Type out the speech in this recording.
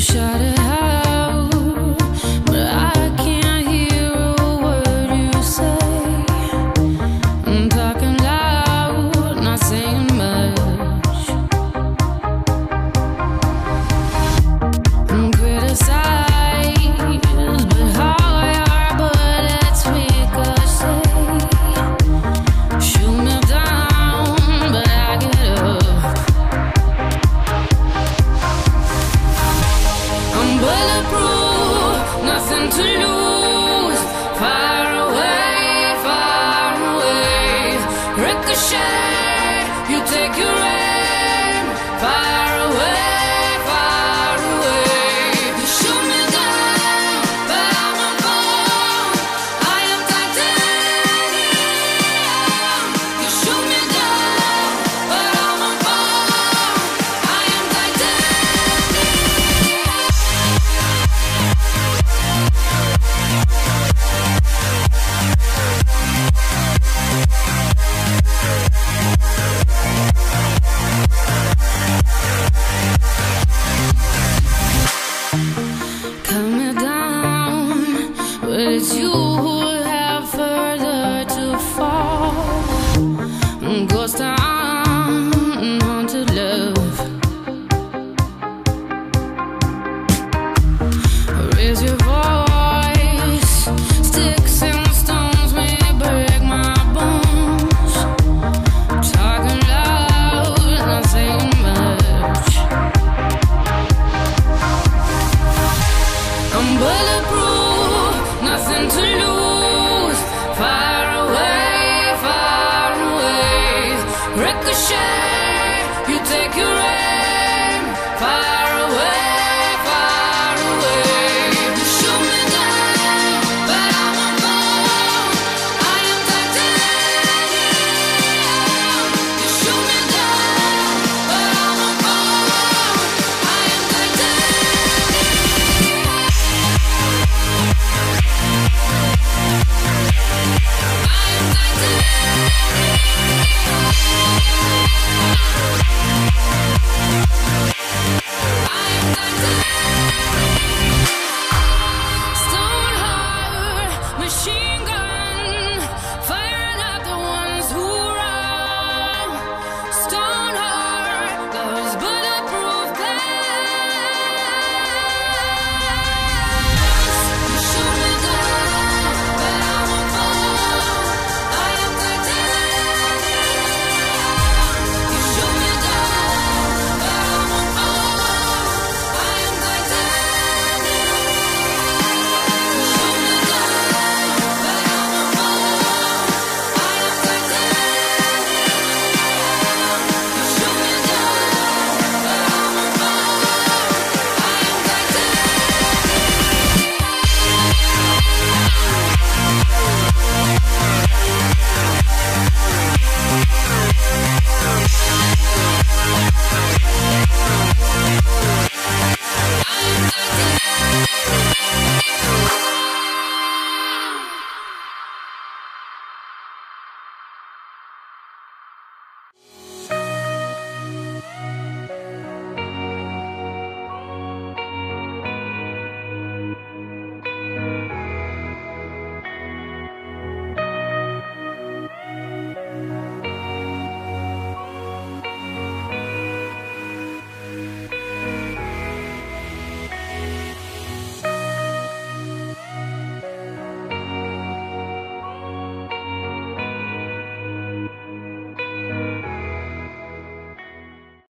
shout it ricochet, you take your aim.